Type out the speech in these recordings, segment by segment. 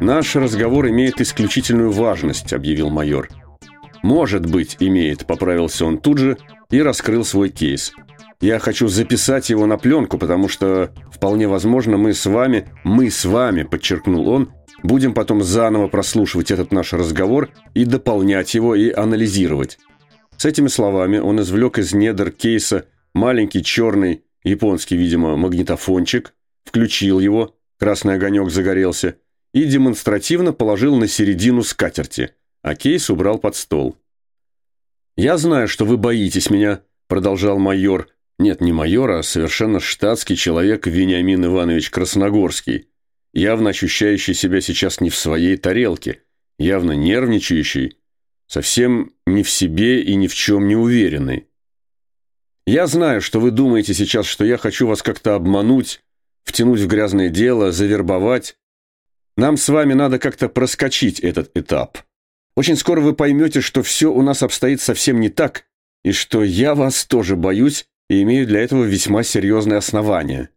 «Наш разговор имеет исключительную важность», — объявил майор. «Может быть, имеет», — поправился он тут же и раскрыл свой кейс. «Я хочу записать его на пленку, потому что, вполне возможно, мы с вами, мы с вами», — подчеркнул он, «будем потом заново прослушивать этот наш разговор и дополнять его и анализировать». С этими словами он извлек из недр кейса маленький черный, японский, видимо, магнитофончик, включил его, красный огонек загорелся, и демонстративно положил на середину скатерти, а кейс убрал под стол. «Я знаю, что вы боитесь меня», – продолжал майор. Нет, не майор, а совершенно штатский человек Вениамин Иванович Красногорский, явно ощущающий себя сейчас не в своей тарелке, явно нервничающий, совсем не в себе и ни в чем не уверенный. Я знаю, что вы думаете сейчас, что я хочу вас как-то обмануть, втянуть в грязное дело, завербовать. Нам с вами надо как-то проскочить этот этап. Очень скоро вы поймете, что все у нас обстоит совсем не так, и что я вас тоже боюсь и имею для этого весьма серьезные основания.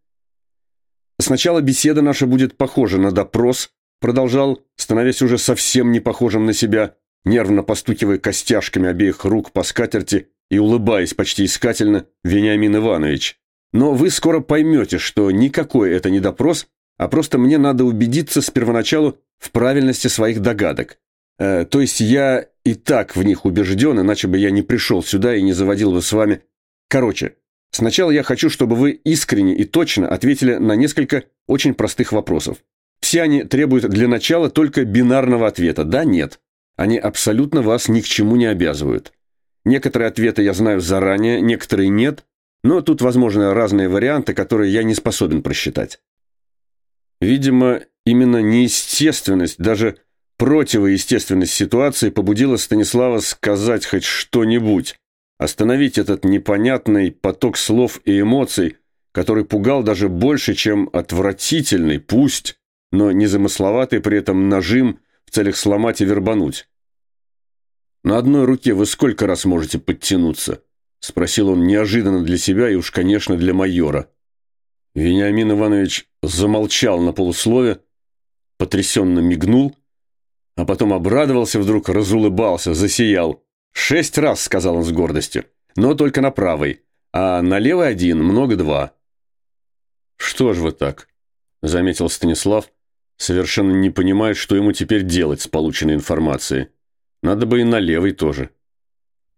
Сначала беседа наша будет похожа на допрос, продолжал, становясь уже совсем не похожим на себя, нервно постукивая костяшками обеих рук по скатерти и улыбаясь почти искательно, Вениамин Иванович. Но вы скоро поймете, что никакой это не допрос, а просто мне надо убедиться с первоначалу в правильности своих догадок. Э, то есть я и так в них убежден, иначе бы я не пришел сюда и не заводил бы с вами. Короче, сначала я хочу, чтобы вы искренне и точно ответили на несколько очень простых вопросов. Все они требуют для начала только бинарного ответа «да-нет». Они абсолютно вас ни к чему не обязывают. Некоторые ответы я знаю заранее, некоторые нет, но тут возможны разные варианты, которые я не способен просчитать. Видимо, именно неестественность, даже противоестественность ситуации побудила Станислава сказать хоть что-нибудь, остановить этот непонятный поток слов и эмоций, который пугал даже больше, чем отвратительный, пусть, но незамысловатый при этом нажим в целях сломать и вербануть. «На одной руке вы сколько раз можете подтянуться?» – спросил он неожиданно для себя и уж, конечно, для майора. Вениамин Иванович замолчал на полуслове, потрясенно мигнул, а потом обрадовался вдруг, разулыбался, засиял. «Шесть раз», – сказал он с гордостью, – «но только на правой, а на левой один, много два». «Что ж вы так?» – заметил Станислав, совершенно не понимая, что ему теперь делать с полученной информацией. Надо бы и на левой тоже.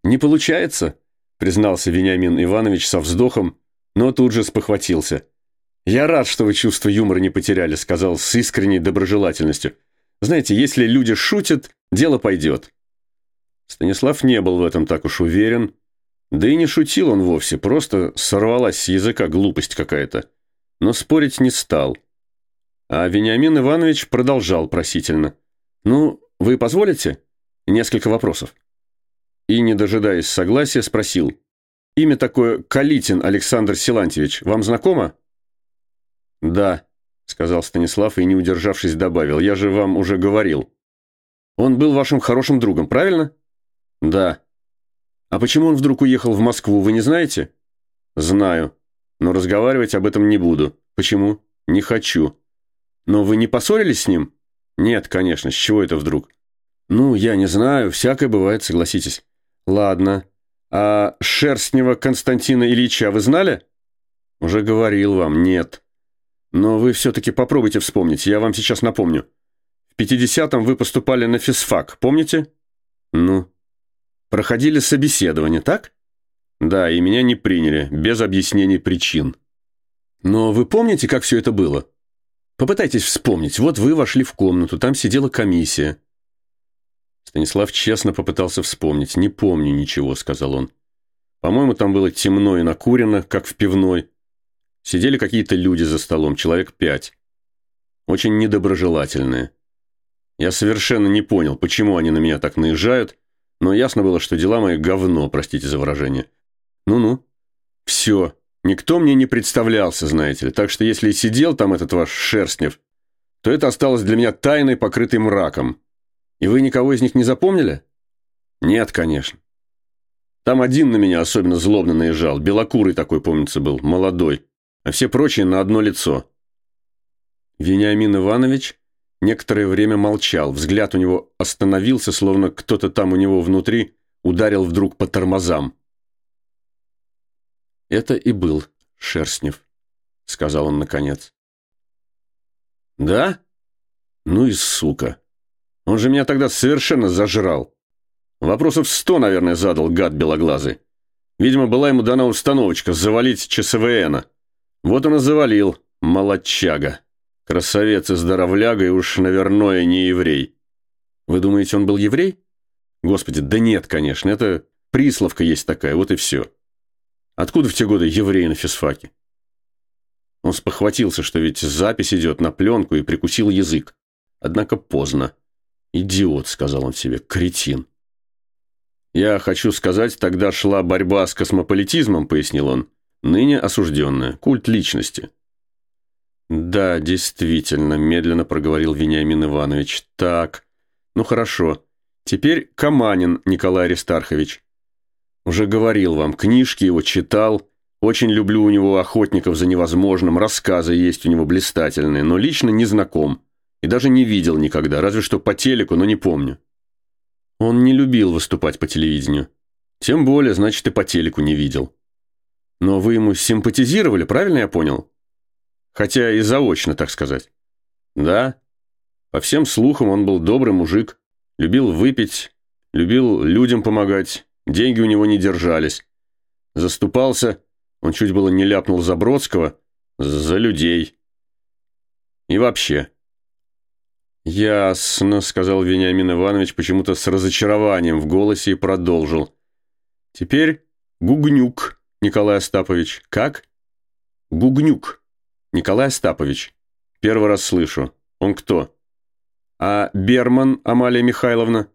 «Не получается», – признался Вениамин Иванович со вздохом, но тут же спохватился. «Я рад, что вы чувство юмора не потеряли», – сказал с искренней доброжелательностью. «Знаете, если люди шутят, дело пойдет». Станислав не был в этом так уж уверен. Да и не шутил он вовсе, просто сорвалась с языка глупость какая-то. Но спорить не стал. А Вениамин Иванович продолжал просительно. «Ну, вы позволите?» Несколько вопросов. И, не дожидаясь согласия, спросил. «Имя такое Калитин Александр Силантьевич. Вам знакомо?» «Да», — сказал Станислав и, не удержавшись, добавил. «Я же вам уже говорил». «Он был вашим хорошим другом, правильно?» «Да». «А почему он вдруг уехал в Москву, вы не знаете?» «Знаю. Но разговаривать об этом не буду. Почему?» «Не хочу». «Но вы не поссорились с ним?» «Нет, конечно. С чего это вдруг?» «Ну, я не знаю, всякое бывает, согласитесь». «Ладно. А Шерстнева Константина Ильича вы знали?» «Уже говорил вам, нет. Но вы все-таки попробуйте вспомнить, я вам сейчас напомню. В 50-м вы поступали на физфак, помните?» «Ну?» «Проходили собеседование, так?» «Да, и меня не приняли, без объяснений причин». «Но вы помните, как все это было?» «Попытайтесь вспомнить. Вот вы вошли в комнату, там сидела комиссия». Станислав честно попытался вспомнить. «Не помню ничего», — сказал он. «По-моему, там было темно и накурено, как в пивной. Сидели какие-то люди за столом, человек пять. Очень недоброжелательные. Я совершенно не понял, почему они на меня так наезжают, но ясно было, что дела мои говно, простите за выражение. Ну-ну. Все. Никто мне не представлялся, знаете ли. Так что если и сидел там этот ваш Шерстнев, то это осталось для меня тайной, покрытой мраком. И вы никого из них не запомнили? Нет, конечно. Там один на меня особенно злобно наезжал. Белокурый такой, помнится, был, молодой. А все прочие на одно лицо. Вениамин Иванович некоторое время молчал. Взгляд у него остановился, словно кто-то там у него внутри ударил вдруг по тормозам. «Это и был Шерстнев», — сказал он наконец. «Да? Ну и сука. Он же меня тогда совершенно зажрал. Вопросов сто, наверное, задал гад белоглазый. Видимо, была ему дана установочка завалить ЧСВНа. Вот он и завалил, молодчага. Красавец и здоровляга, и уж, наверное, не еврей. Вы думаете, он был еврей? Господи, да нет, конечно, это присловка есть такая, вот и все. Откуда в те годы евреи на физфаке? Он спохватился, что ведь запись идет на пленку, и прикусил язык. Однако поздно. «Идиот», — сказал он себе, — «кретин». «Я хочу сказать, тогда шла борьба с космополитизмом», — пояснил он. «Ныне осужденная. Культ личности». «Да, действительно», — медленно проговорил Вениамин Иванович. «Так, ну хорошо. Теперь Каманин Николай Аристархович. Уже говорил вам, книжки его читал. Очень люблю у него охотников за невозможным, рассказы есть у него блистательные, но лично не знаком. И даже не видел никогда, разве что по телеку, но не помню. Он не любил выступать по телевидению. Тем более, значит, и по телеку не видел. Но вы ему симпатизировали, правильно я понял? Хотя и заочно, так сказать. Да. По всем слухам, он был добрый мужик. Любил выпить, любил людям помогать. Деньги у него не держались. Заступался, он чуть было не ляпнул за Бродского, за людей. И вообще, «Ясно», — сказал Вениамин Иванович почему-то с разочарованием в голосе и продолжил. «Теперь Гугнюк Николай Остапович. Как?» «Гугнюк Николай Остапович. Первый раз слышу. Он кто?» «А Берман Амалия Михайловна?»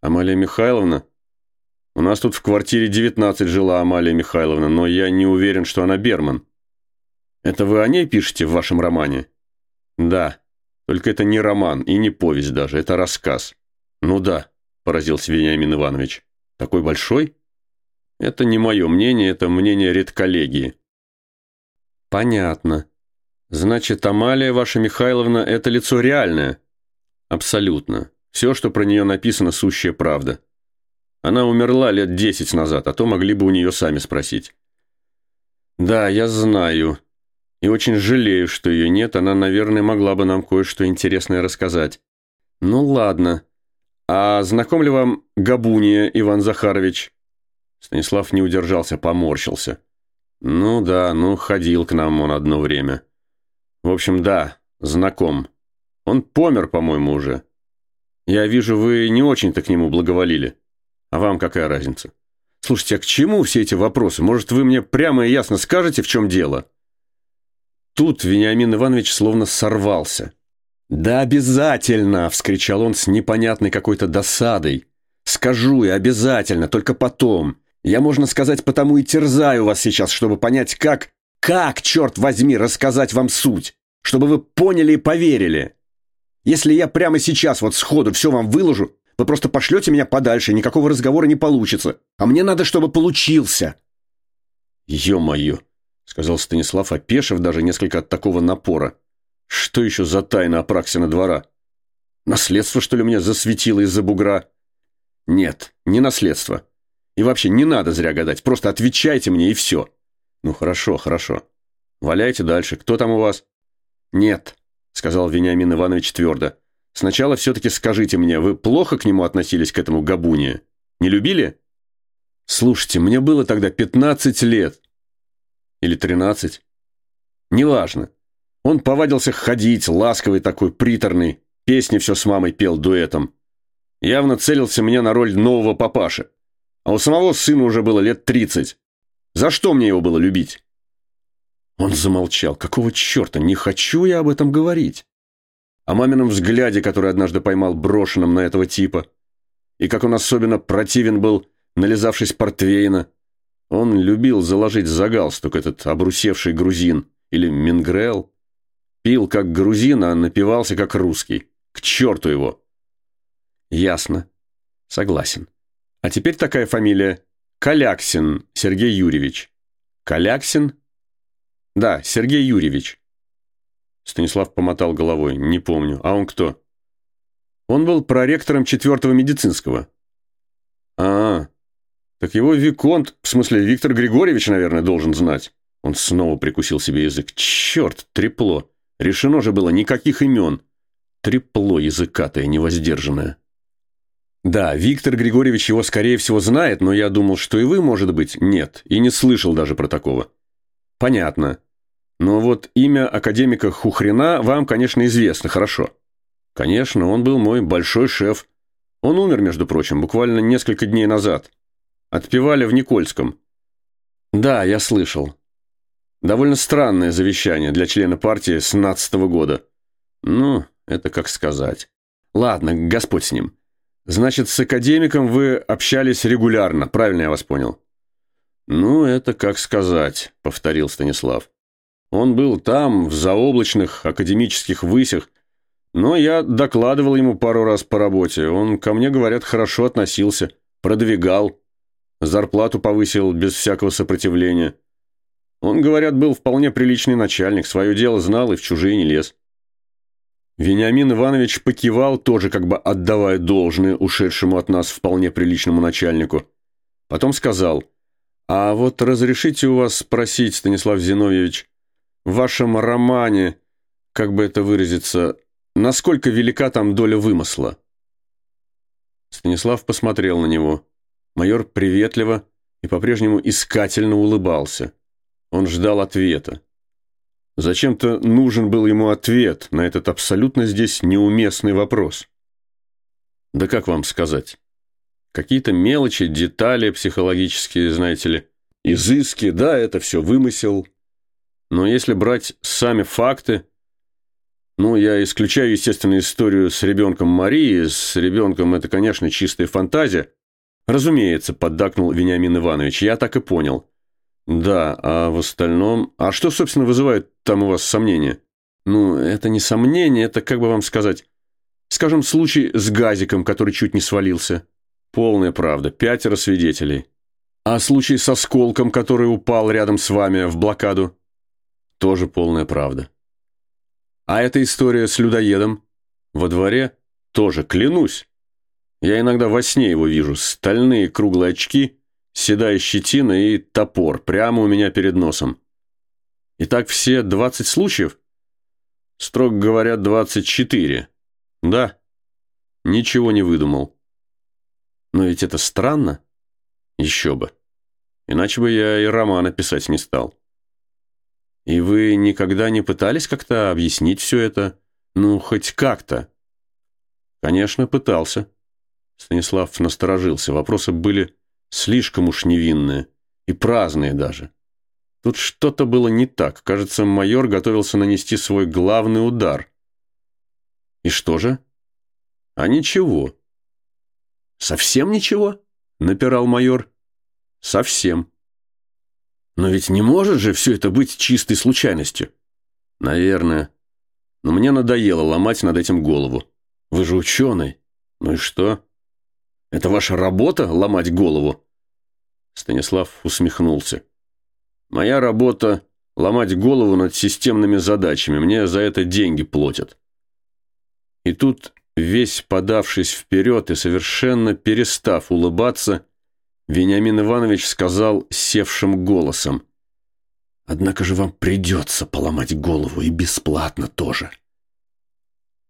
«Амалия Михайловна?» «У нас тут в квартире 19 жила Амалия Михайловна, но я не уверен, что она Берман». «Это вы о ней пишете в вашем романе?» «Да». Только это не роман и не повесть даже, это рассказ. Ну да, поразился Вениамин Иванович. Такой большой? Это не мое мнение, это мнение редколлегии. Понятно. Значит, Амалия ваша Михайловна – это лицо реальное? Абсолютно. Все, что про нее написано, сущая правда. Она умерла лет десять назад, а то могли бы у нее сами спросить. Да, я знаю. И очень жалею, что ее нет, она, наверное, могла бы нам кое-что интересное рассказать. Ну ладно. А знаком ли вам Габуния Иван Захарович? Станислав не удержался, поморщился. Ну да, ну ходил к нам он одно время. В общем, да, знаком. Он помер, по-моему, уже. Я вижу, вы не очень-то к нему благоволили. А вам какая разница? Слушайте, а к чему все эти вопросы? Может, вы мне прямо и ясно скажете, в чем дело?» Тут Вениамин Иванович словно сорвался. «Да обязательно!» – вскричал он с непонятной какой-то досадой. «Скажу и обязательно, только потом. Я, можно сказать, потому и терзаю вас сейчас, чтобы понять, как, как, черт возьми, рассказать вам суть, чтобы вы поняли и поверили. Если я прямо сейчас вот сходу все вам выложу, вы просто пошлете меня подальше, никакого разговора не получится. А мне надо, чтобы получился». «Е-мое!» сказал Станислав, опешив даже несколько от такого напора. Что еще за тайна Апраксина двора? Наследство, что ли, меня засветило из-за бугра? Нет, не наследство. И вообще не надо зря гадать, просто отвечайте мне и все. Ну хорошо, хорошо. Валяйте дальше. Кто там у вас? Нет, сказал Вениамин Иванович твердо. Сначала все-таки скажите мне, вы плохо к нему относились, к этому Габуне? Не любили? Слушайте, мне было тогда 15 лет. Или тринадцать. Неважно. Он повадился ходить, ласковый такой, приторный. Песни все с мамой пел дуэтом. Явно целился мне на роль нового папаши. А у самого сына уже было лет тридцать. За что мне его было любить? Он замолчал. Какого черта? Не хочу я об этом говорить. О мамином взгляде, который однажды поймал брошенным на этого типа. И как он особенно противен был, нализавшись портвейна. Он любил заложить за галстук этот обрусевший грузин или мингрел. Пил как грузин, а напивался как русский. К черту его! Ясно. Согласен. А теперь такая фамилия. Каляксин Сергей Юрьевич. Каляксин? Да, Сергей Юрьевич. Станислав помотал головой. Не помню. А он кто? Он был проректором четвертого медицинского. А, так его Виконт, в смысле Виктор Григорьевич, наверное, должен знать. Он снова прикусил себе язык. Черт, трепло. Решено же было никаких имен. Трепло языкатое, невоздержанное. Да, Виктор Григорьевич его, скорее всего, знает, но я думал, что и вы, может быть, нет, и не слышал даже про такого. Понятно. Но вот имя академика Хухрина вам, конечно, известно хорошо. Конечно, он был мой большой шеф. Он умер, между прочим, буквально несколько дней назад. Отпевали в Никольском. Да, я слышал. Довольно странное завещание для члена партии с 17 -го года. Ну, это как сказать. Ладно, Господь с ним. Значит, с академиком вы общались регулярно, правильно я вас понял? Ну, это как сказать, повторил Станислав. Он был там, в заоблачных академических высях, но я докладывал ему пару раз по работе. Он ко мне, говорят, хорошо относился, продвигал, зарплату повысил без всякого сопротивления. Он, говорят, был вполне приличный начальник, свое дело знал и в чужие не лез. Вениамин Иванович покивал, тоже как бы отдавая должное ушедшему от нас вполне приличному начальнику. Потом сказал, «А вот разрешите у вас спросить, Станислав Зиновьевич, в вашем романе, как бы это выразиться, насколько велика там доля вымысла?» Станислав посмотрел на него. Майор приветливо и по-прежнему искательно улыбался. Он ждал ответа. Зачем-то нужен был ему ответ на этот абсолютно здесь неуместный вопрос. Да как вам сказать? Какие-то мелочи, детали психологические, знаете ли, изыски, да, это все вымысел. Но если брать сами факты, ну, я исключаю, естественно, историю с ребенком Марии, с ребенком это, конечно, чистая фантазия. Разумеется, поддакнул Вениамин Иванович, я так и понял. Да, а в остальном... А что, собственно, вызывает там у вас сомнения? Ну, это не сомнение, это, как бы вам сказать... Скажем, случай с газиком, который чуть не свалился. Полная правда, пятеро свидетелей. А случай с осколком, который упал рядом с вами в блокаду? Тоже полная правда. А эта история с людоедом? Во дворе? Тоже, клянусь. Я иногда во сне его вижу. Стальные круглые очки седая щетина и топор прямо у меня перед носом. Итак, все 20 случаев? Строго говоря, 24. Да, ничего не выдумал. Но ведь это странно. Еще бы. Иначе бы я и романа писать не стал. И вы никогда не пытались как-то объяснить все это? Ну, хоть как-то? Конечно, пытался. Станислав насторожился. Вопросы были Слишком уж невинные. И праздные даже. Тут что-то было не так. Кажется, майор готовился нанести свой главный удар. И что же? А ничего. Совсем ничего? Напирал майор. Совсем. Но ведь не может же все это быть чистой случайностью. Наверное. Но мне надоело ломать над этим голову. Вы же ученый. Ну и что? Это ваша работа – ломать голову?» Станислав усмехнулся. «Моя работа – ломать голову над системными задачами. Мне за это деньги платят». И тут, весь подавшись вперед и совершенно перестав улыбаться, Вениамин Иванович сказал севшим голосом. «Однако же вам придется поломать голову, и бесплатно тоже.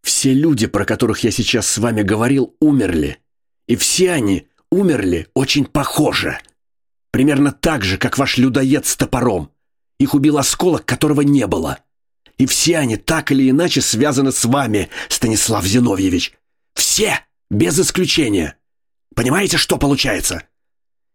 Все люди, про которых я сейчас с вами говорил, умерли. И все они умерли очень похоже. Примерно так же, как ваш людоед с топором. Их убил осколок, которого не было. И все они так или иначе связаны с вами, Станислав Зиновьевич. Все, без исключения. Понимаете, что получается?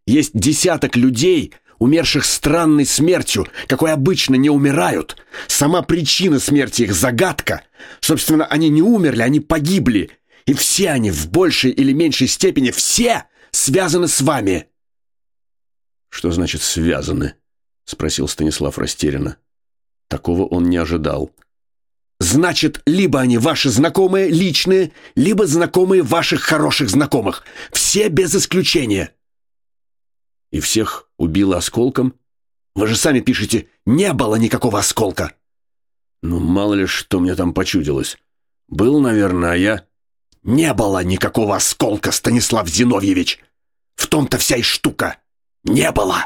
Есть десяток людей, умерших странной смертью, какой обычно не умирают. Сама причина смерти их загадка. Собственно, они не умерли, они погибли. И все они в большей или меньшей степени все связаны с вами. Что значит связаны? спросил Станислав растерянно. Такого он не ожидал. Значит, либо они ваши знакомые личные, либо знакомые ваших хороших знакомых. Все без исключения. И всех убило осколком? Вы же сами пишете, не было никакого осколка. Ну, мало ли, что мне там почудилось. Был, наверное, а я... Не было никакого осколка, Станислав Зиновьевич. В том-то вся и штука. Не было.